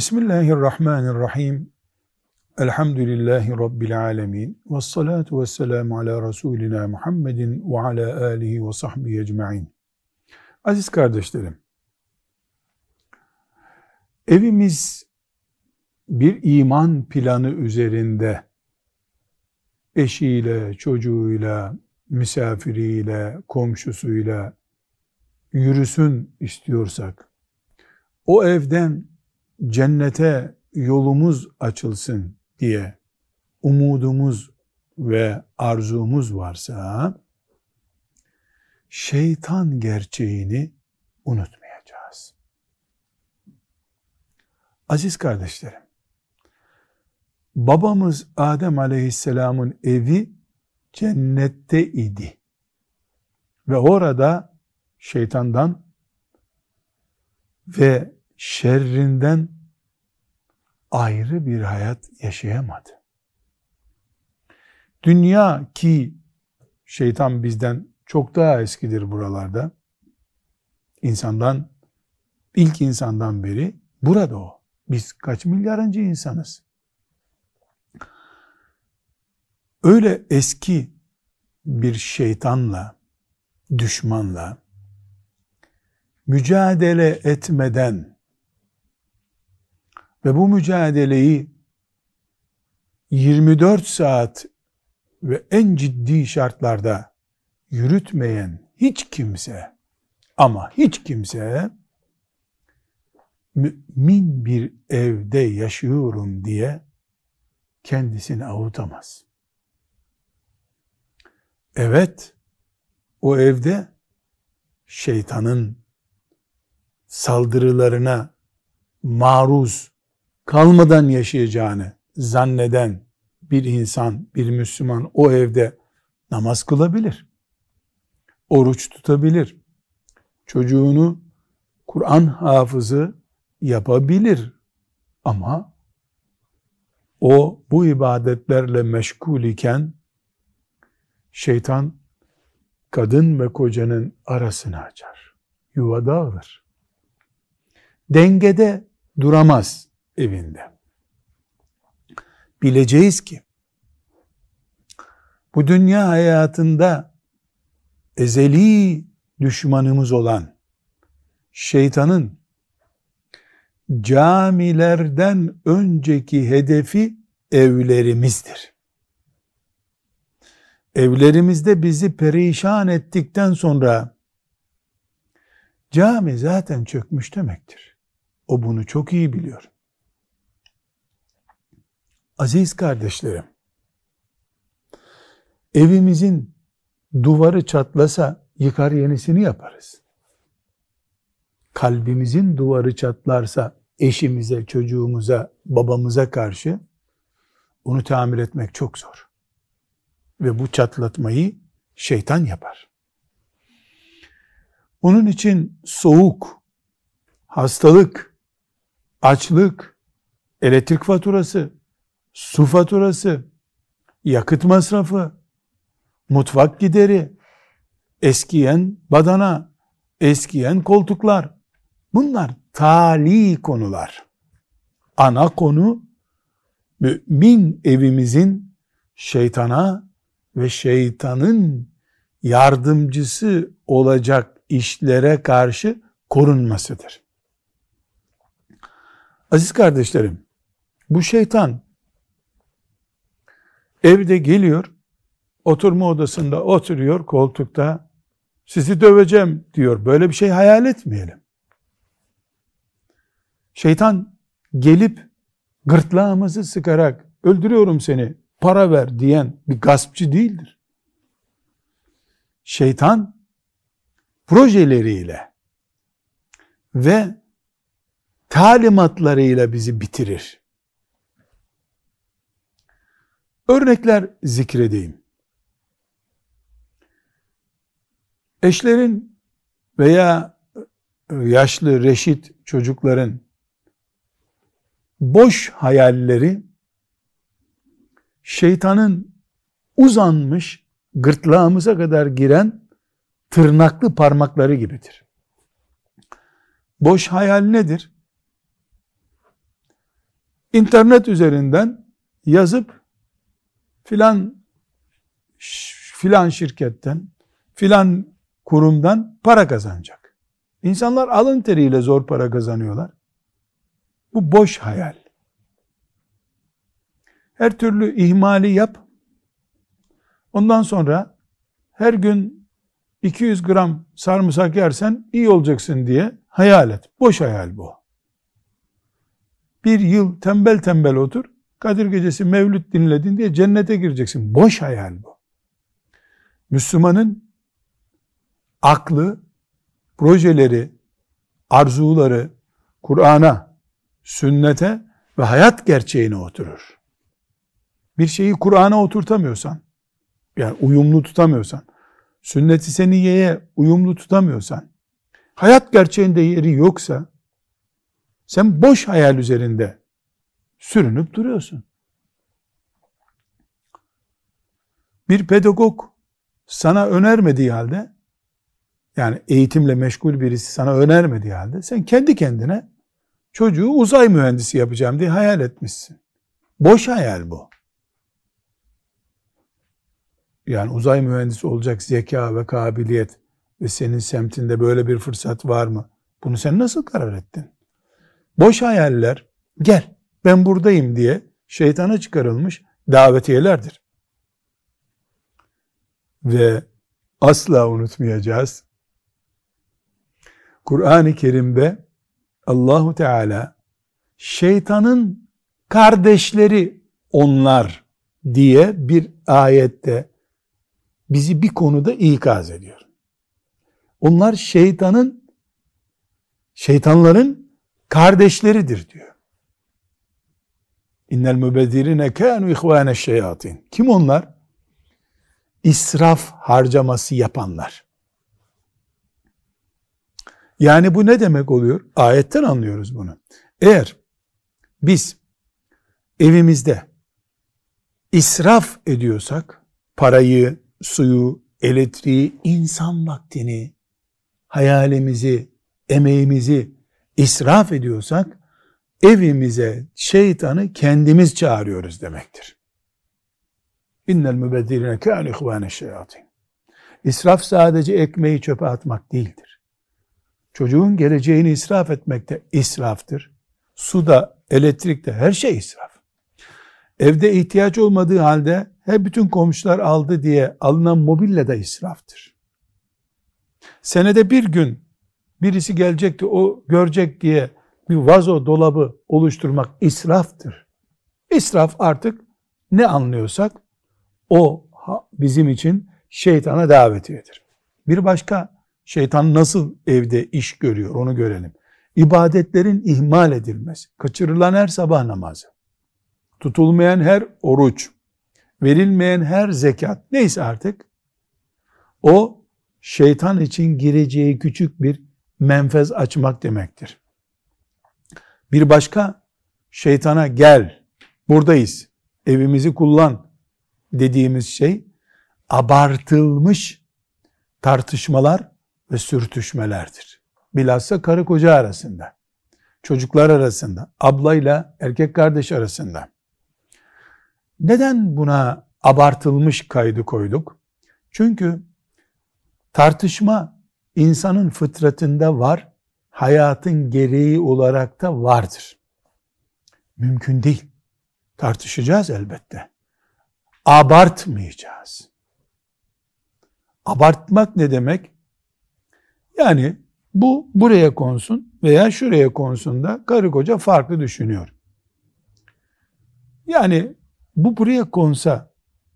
Bismillahirrahmanirrahim. Elhamdülillahi Rabbil alemin. Ve salatu ve selamu ala Resulina Muhammedin ve ala alihi ve sahbihi ecma'in. Aziz kardeşlerim, evimiz bir iman planı üzerinde eşiyle, çocuğuyla, misafiriyle, komşusuyla yürüsün istiyorsak, o evden cennete yolumuz açılsın diye umudumuz ve arzumuz varsa şeytan gerçeğini unutmayacağız. Aziz kardeşlerim, babamız Adem aleyhisselamın evi cennette idi. Ve orada şeytandan ve şerrinden ayrı bir hayat yaşayamadı. Dünya ki şeytan bizden çok daha eskidir buralarda. İnsandan, ilk insandan beri burada o. Biz kaç milyarıncı insanız. Öyle eski bir şeytanla, düşmanla mücadele etmeden ve bu mücadeleyi 24 saat ve en ciddi şartlarda yürütmeyen hiç kimse ama hiç kimse mümin bir evde yaşıyorum diye kendisini avutamaz. Evet, o evde şeytanın saldırılarına maruz kalmadan yaşayacağını zanneden bir insan, bir Müslüman o evde namaz kılabilir. Oruç tutabilir. Çocuğunu Kur'an hafızı yapabilir. Ama o bu ibadetlerle meşgul iken şeytan kadın ve kocanın arasını açar. Yuva dağılır. Dengede duramaz evinde. Bileceğiz ki bu dünya hayatında ezeli düşmanımız olan şeytanın camilerden önceki hedefi evlerimizdir. Evlerimizde bizi perişan ettikten sonra cami zaten çökmüş demektir. O bunu çok iyi biliyor. Aziz kardeşlerim, evimizin duvarı çatlasa yıkar yenisini yaparız. Kalbimizin duvarı çatlarsa eşimize, çocuğumuza, babamıza karşı onu tamir etmek çok zor. Ve bu çatlatmayı şeytan yapar. Onun için soğuk, hastalık, açlık, elektrik faturası, su faturası, yakıt masrafı, mutfak gideri, eskiyen badana, eskiyen koltuklar. Bunlar tali konular. Ana konu mümin evimizin şeytana ve şeytanın yardımcısı olacak işlere karşı korunmasıdır. Aziz kardeşlerim, bu şeytan evde geliyor, oturma odasında oturuyor koltukta, sizi döveceğim diyor. Böyle bir şey hayal etmeyelim. Şeytan gelip gırtlağımızı sıkarak öldürüyorum seni, para ver diyen bir gaspçı değildir. Şeytan projeleriyle ve talimatlarıyla bizi bitirir. Örnekler zikredeyim. Eşlerin veya yaşlı reşit çocukların boş hayalleri şeytanın uzanmış gırtlağımıza kadar giren tırnaklı parmakları gibidir. Boş hayal nedir? internet üzerinden yazıp filan filan şirketten filan kurumdan para kazanacak. İnsanlar alın teriyle zor para kazanıyorlar. Bu boş hayal. Her türlü ihmali yap. Ondan sonra her gün 200 gram sarımsak yersen iyi olacaksın diye hayal et. Boş hayal bu. Bir yıl tembel tembel otur. Kadir gecesi mevlüt dinledin diye cennete gireceksin. Boş hayal bu. Müslümanın aklı, projeleri, arzuları Kur'an'a, sünnete ve hayat gerçeğine oturur. Bir şeyi Kur'an'a oturtamıyorsan, yani uyumlu tutamıyorsan, sünnet-i seniyeye uyumlu tutamıyorsan, hayat gerçeğinde yeri yoksa, sen boş hayal üzerinde sürünüp duruyorsun. Bir pedagog sana önermediği halde, yani eğitimle meşgul birisi sana önermediği halde, sen kendi kendine çocuğu uzay mühendisi yapacağım diye hayal etmişsin. Boş hayal bu. Yani uzay mühendisi olacak zeka ve kabiliyet ve senin semtinde böyle bir fırsat var mı? Bunu sen nasıl karar ettin? Boş hayaller gel ben buradayım diye şeytana çıkarılmış davetiyelerdir. Ve asla unutmayacağız. Kur'an-ı Kerim'de Allahu Teala şeytanın kardeşleri onlar diye bir ayette bizi bir konuda ikaz ediyor. Onlar şeytanın şeytanların kardeşleridir diyor. İnnel mübezzirine kânu ihvâne şeyatin. Kim onlar? İsraf harcaması yapanlar. Yani bu ne demek oluyor? Ayetten anlıyoruz bunu. Eğer biz evimizde israf ediyorsak, parayı, suyu, elektriği, insan vaktini, hayalimizi, emeğimizi israf ediyorsak, evimize şeytanı kendimiz çağırıyoruz demektir. İnnel mübezzirine kâne ihvâne şeyatin. İsraf sadece ekmeği çöpe atmak değildir. Çocuğun geleceğini israf etmek de israftır. Suda, elektrikte her şey israf. Evde ihtiyaç olmadığı halde hep bütün komşular aldı diye alınan mobilya da israftır. Senede bir gün birisi gelecekti o görecek diye bir vazo dolabı oluşturmak israftır. İsraf artık ne anlıyorsak o bizim için şeytana davetiyedir. Bir başka şeytan nasıl evde iş görüyor onu görelim. İbadetlerin ihmal edilmesi, kaçırılan her sabah namazı, tutulmayan her oruç, verilmeyen her zekat neyse artık o şeytan için gireceği küçük bir menfez açmak demektir. Bir başka şeytana gel, buradayız, evimizi kullan dediğimiz şey abartılmış tartışmalar ve sürtüşmelerdir. Bilhassa karı koca arasında, çocuklar arasında, ablayla erkek kardeş arasında. Neden buna abartılmış kaydı koyduk? Çünkü tartışma insanın fıtratında var, hayatın gereği olarak da vardır. Mümkün değil. Tartışacağız elbette. Abartmayacağız. Abartmak ne demek? Yani bu buraya konsun veya şuraya konsun da karı koca farklı düşünüyor. Yani bu buraya konsa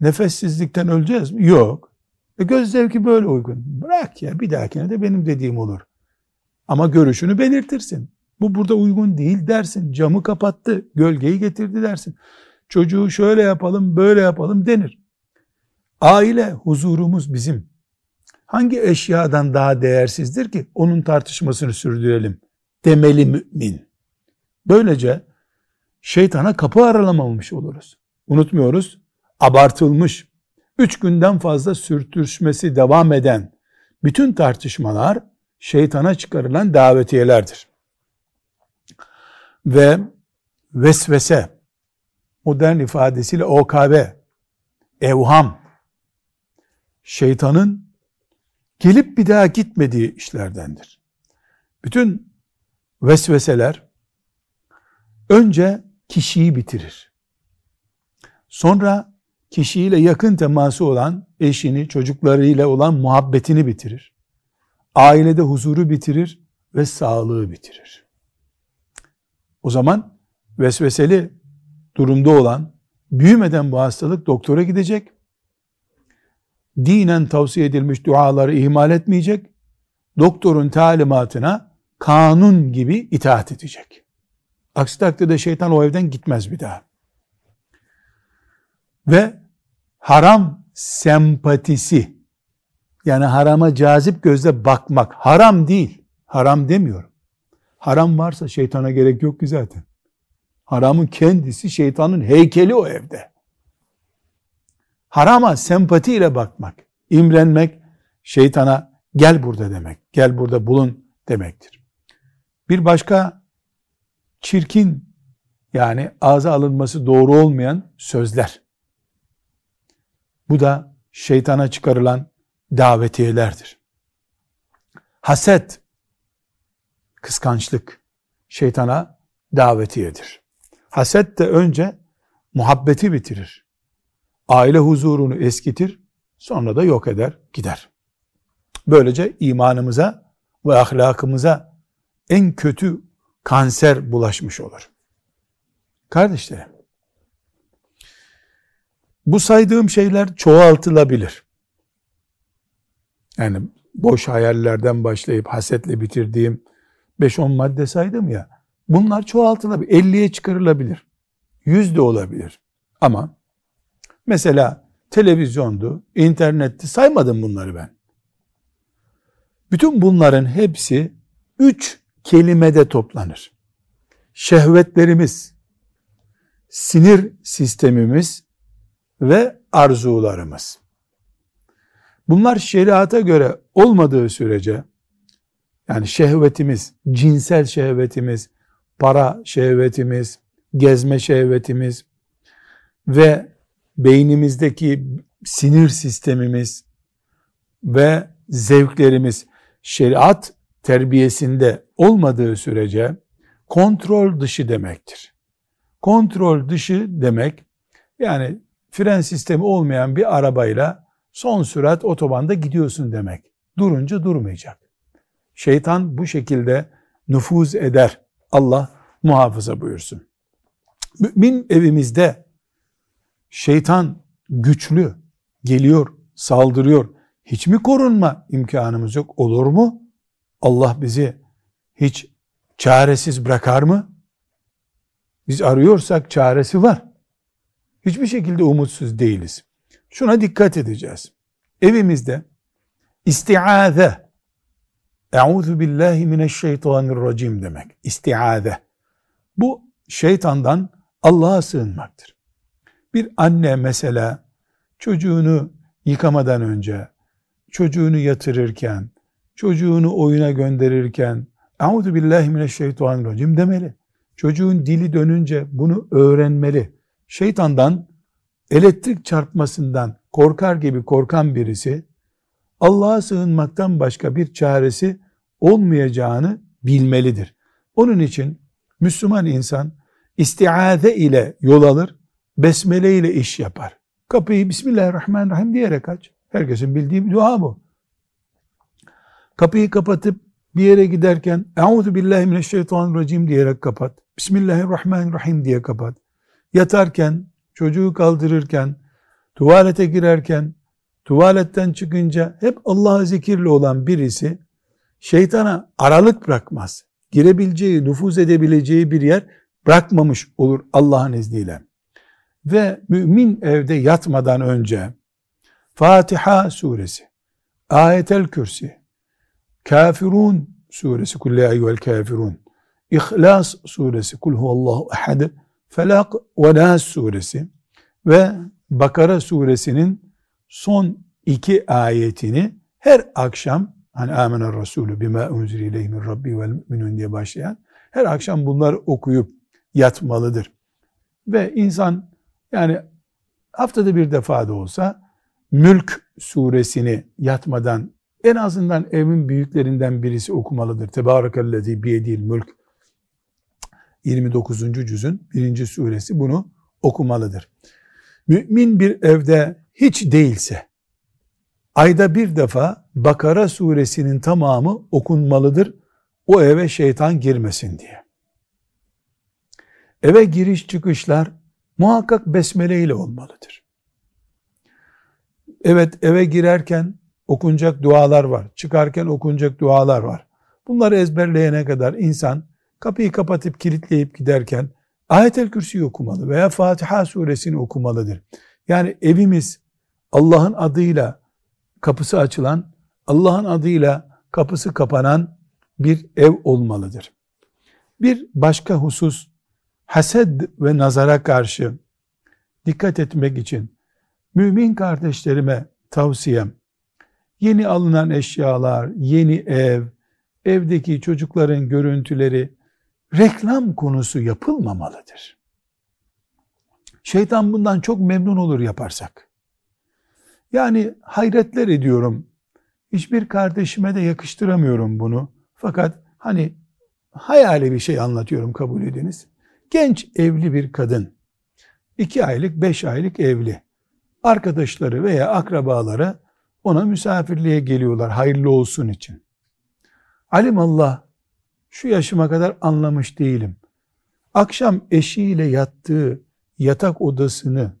nefessizlikten öleceğiz mi? Yok. E göz zevki böyle uygun. Bırak ya bir dahakine de benim dediğim olur. Ama görüşünü belirtirsin. Bu burada uygun değil dersin. Camı kapattı, gölgeyi getirdi dersin. Çocuğu şöyle yapalım, böyle yapalım denir. Aile huzurumuz bizim. Hangi eşyadan daha değersizdir ki onun tartışmasını sürdürelim demeli mümin. Böylece şeytana kapı aralamamış oluruz. Unutmuyoruz. Abartılmış, üç günden fazla sürtüşmesi devam eden bütün tartışmalar şeytana çıkarılan davetiyelerdir. Ve vesvese, modern ifadesiyle OKB, evham, şeytanın gelip bir daha gitmediği işlerdendir. Bütün vesveseler önce kişiyi bitirir. Sonra kişiyle yakın teması olan eşini, çocuklarıyla olan muhabbetini bitirir. Ailede huzuru bitirir ve sağlığı bitirir. O zaman vesveseli durumda olan, büyümeden bu hastalık doktora gidecek. Dinen tavsiye edilmiş duaları ihmal etmeyecek. Doktorun talimatına kanun gibi itaat edecek. Aksi takdirde şeytan o evden gitmez bir daha. Ve haram sempatisi yani harama cazip gözle bakmak haram değil. Haram demiyorum. Haram varsa şeytana gerek yok ki zaten. Haramın kendisi şeytanın heykeli o evde. Harama sempatiyle bakmak, imrenmek şeytana gel burada demek, gel burada bulun demektir. Bir başka çirkin yani ağza alınması doğru olmayan sözler. Bu da şeytana çıkarılan davetiyelerdir. Haset, kıskançlık şeytana davetiyedir. Haset de önce muhabbeti bitirir. Aile huzurunu eskitir, sonra da yok eder, gider. Böylece imanımıza ve ahlakımıza en kötü kanser bulaşmış olur. Kardeşlerim, bu saydığım şeyler çoğaltılabilir. Yani boş hayallerden başlayıp hasetle bitirdiğim 5-10 madde saydım ya, bunlar çoğaltılabilir, 50'ye çıkarılabilir, 100 de olabilir. Ama mesela televizyondu, internetti, saymadım bunları ben. Bütün bunların hepsi üç kelimede toplanır. Şehvetlerimiz, sinir sistemimiz ve arzularımız. Bunlar şeriata göre olmadığı sürece yani şehvetimiz, cinsel şehvetimiz, para şehvetimiz, gezme şehvetimiz ve beynimizdeki sinir sistemimiz ve zevklerimiz şeriat terbiyesinde olmadığı sürece kontrol dışı demektir. Kontrol dışı demek yani fren sistemi olmayan bir arabayla son sürat otobanda gidiyorsun demek. Durunca durmayacak. Şeytan bu şekilde nüfuz eder. Allah muhafaza buyursun. Mümin evimizde şeytan güçlü geliyor, saldırıyor. Hiç mi korunma imkanımız yok? Olur mu? Allah bizi hiç çaresiz bırakar mı? Biz arıyorsak çaresi var. Hiçbir şekilde umutsuz değiliz. Şuna dikkat edeceğiz. Evimizde istiaze Euzu billahi mineşşeytanirracim demek. İstiaze. Bu şeytandan Allah'a sığınmaktır. Bir anne mesela çocuğunu yıkamadan önce, çocuğunu yatırırken, çocuğunu oyuna gönderirken Euzu billahi mineşşeytanirracim demeli. Çocuğun dili dönünce bunu öğrenmeli. Şeytandan elektrik çarpmasından korkar gibi korkan birisi Allah'a sığınmaktan başka bir çaresi olmayacağını bilmelidir. Onun için Müslüman insan istiaze ile yol alır, besmele ile iş yapar. Kapıyı Bismillahirrahmanirrahim diyerek aç. Herkesin bildiği bir dua bu. Kapıyı kapatıp bir yere giderken Euzu billahi mineşşeytanirracim diyerek kapat. Bismillahirrahmanirrahim diye kapat. Yatarken, çocuğu kaldırırken, tuvalete girerken, tuvaletten çıkınca hep Allah'a zikirli olan birisi şeytana aralık bırakmaz. Girebileceği, nüfuz edebileceği bir yer bırakmamış olur Allah'ın izniyle. Ve mümin evde yatmadan önce Fatiha suresi, Ayetel Kürsi, Kafirun suresi, Kulle eyyuhel kafirun, İhlas suresi, Kul huvallahu ehad, Felak ve Nas suresi ve Bakara suresinin son iki ayetini her akşam hani amener Resulü bima unzile ileyhi min rabbi vel müminun diye başlayan her akşam bunlar okuyup yatmalıdır. Ve insan yani haftada bir defa da olsa Mülk suresini yatmadan en azından evin büyüklerinden birisi okumalıdır. Tebarekellezi biyedil mülk 29. cüzün birinci suresi bunu okumalıdır. Mümin bir evde hiç değilse ayda bir defa Bakara suresinin tamamı okunmalıdır. O eve şeytan girmesin diye. Eve giriş çıkışlar muhakkak besmele ile olmalıdır. Evet eve girerken okunacak dualar var. Çıkarken okunacak dualar var. Bunları ezberleyene kadar insan kapıyı kapatıp kilitleyip giderken Ayet-el Kürsi okumalı veya Fatiha suresini okumalıdır. Yani evimiz Allah'ın adıyla kapısı açılan, Allah'ın adıyla kapısı kapanan bir ev olmalıdır. Bir başka husus, hased ve nazara karşı dikkat etmek için mümin kardeşlerime tavsiyem, yeni alınan eşyalar, yeni ev, evdeki çocukların görüntüleri reklam konusu yapılmamalıdır. Şeytan bundan çok memnun olur yaparsak. Yani hayretler ediyorum. Hiçbir kardeşime de yakıştıramıyorum bunu. Fakat hani hayali bir şey anlatıyorum kabul ediniz. Genç evli bir kadın, iki aylık, beş aylık evli. Arkadaşları veya akrabaları ona misafirliğe geliyorlar hayırlı olsun için. Alim Allah şu yaşıma kadar anlamış değilim. Akşam eşiyle yattığı yatak odasını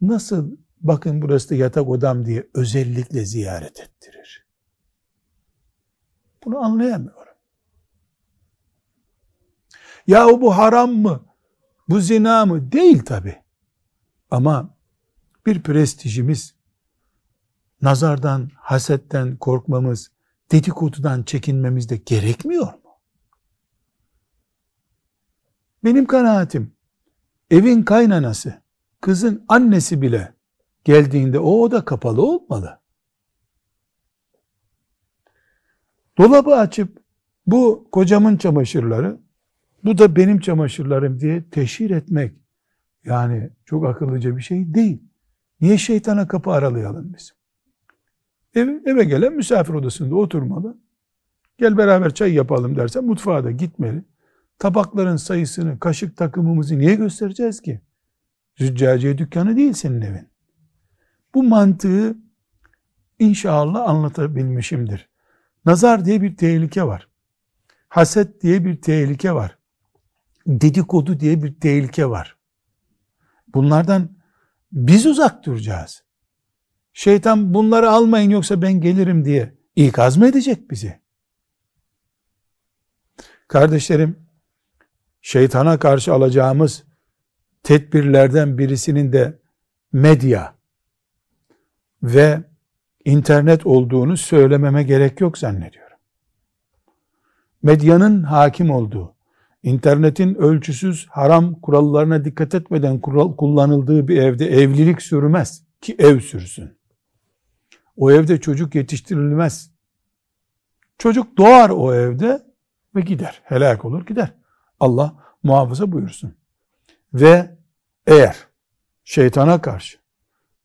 nasıl bakın burası da yatak odam diye özellikle ziyaret ettirir. Bunu anlayamıyorum. Yahu bu haram mı? Bu zina mı? Değil tabi. Ama bir prestijimiz, nazardan, hasetten korkmamız, dedikodudan çekinmemiz de gerekmiyor mu? Benim kanaatim, evin kaynanası, kızın annesi bile geldiğinde o oda kapalı olmalı. Dolabı açıp bu kocamın çamaşırları, bu da benim çamaşırlarım diye teşhir etmek yani çok akıllıca bir şey değil. Niye şeytana kapı aralayalım biz? Ev, eve gelen misafir odasında oturmalı. Gel beraber çay yapalım dersen mutfağa da gitmeli. Tabakların sayısını, kaşık takımımızı niye göstereceğiz ki? Züccaciye dükkanı değil senin evin. Bu mantığı inşallah anlatabilmişimdir. Nazar diye bir tehlike var. Haset diye bir tehlike var. Dedikodu diye bir tehlike var. Bunlardan biz uzak duracağız. Şeytan bunları almayın yoksa ben gelirim diye ikaz mı edecek bizi? Kardeşlerim, şeytana karşı alacağımız tedbirlerden birisinin de medya ve internet olduğunu söylememe gerek yok zannediyorum. Medyanın hakim olduğu, internetin ölçüsüz haram kurallarına dikkat etmeden kural, kullanıldığı bir evde evlilik sürmez ki ev sürsün. O evde çocuk yetiştirilmez. Çocuk doğar o evde ve gider. Helak olur gider. Allah muhafaza buyursun. Ve eğer şeytana karşı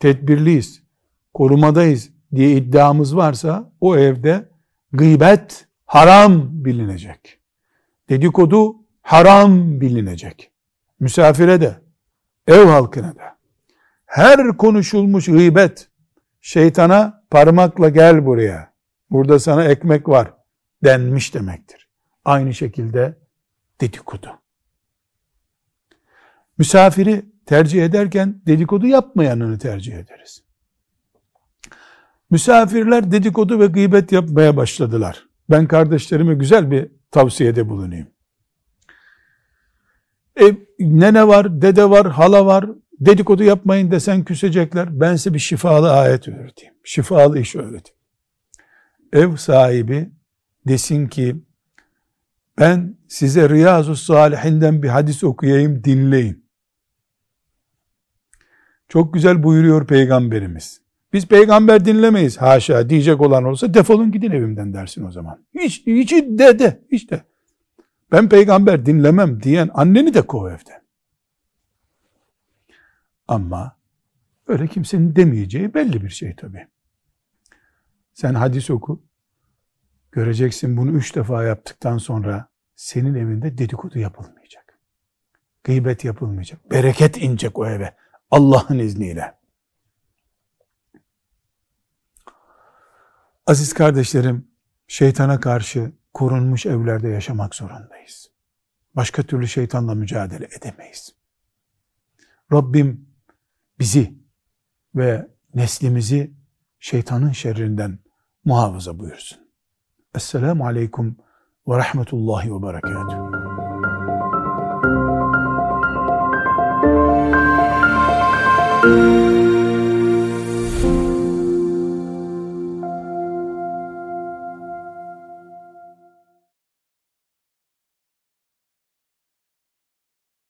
tedbirliyiz, korumadayız diye iddiamız varsa o evde gıybet haram bilinecek. Dedikodu haram bilinecek. Misafire de, ev halkına da. Her konuşulmuş gıybet, şeytana parmakla gel buraya, burada sana ekmek var denmiş demektir. Aynı şekilde dedikodu. Misafiri tercih ederken dedikodu yapmayanını tercih ederiz. Misafirler dedikodu ve gıybet yapmaya başladılar. Ben kardeşlerime güzel bir tavsiyede bulunayım. E, nene var, dede var, hala var. Dedikodu yapmayın desen küsecekler. Ben size bir şifalı ayet öğreteyim. Şifalı iş öğreteyim. Ev sahibi desin ki ben size Riyazu Salihinden bir hadis okuyayım dinleyin. Çok güzel buyuruyor peygamberimiz. Biz peygamber dinlemeyiz haşa diyecek olan olsa defolun gidin evimden dersin o zaman. Hiç, hiç de de hiç de. ben peygamber dinlemem diyen anneni de kov evden. Ama öyle kimsenin demeyeceği belli bir şey tabi. Sen hadis oku, göreceksin bunu üç defa yaptıktan sonra senin evinde dedikodu yapılmayacak. Gıybet yapılmayacak. Bereket inecek o eve. Allah'ın izniyle. Aziz kardeşlerim, şeytana karşı korunmuş evlerde yaşamak zorundayız. Başka türlü şeytanla mücadele edemeyiz. Rabbim bizi ve neslimizi şeytanın şerrinden muhafaza buyursun. السلام عليكم ورحمة الله وبركاته.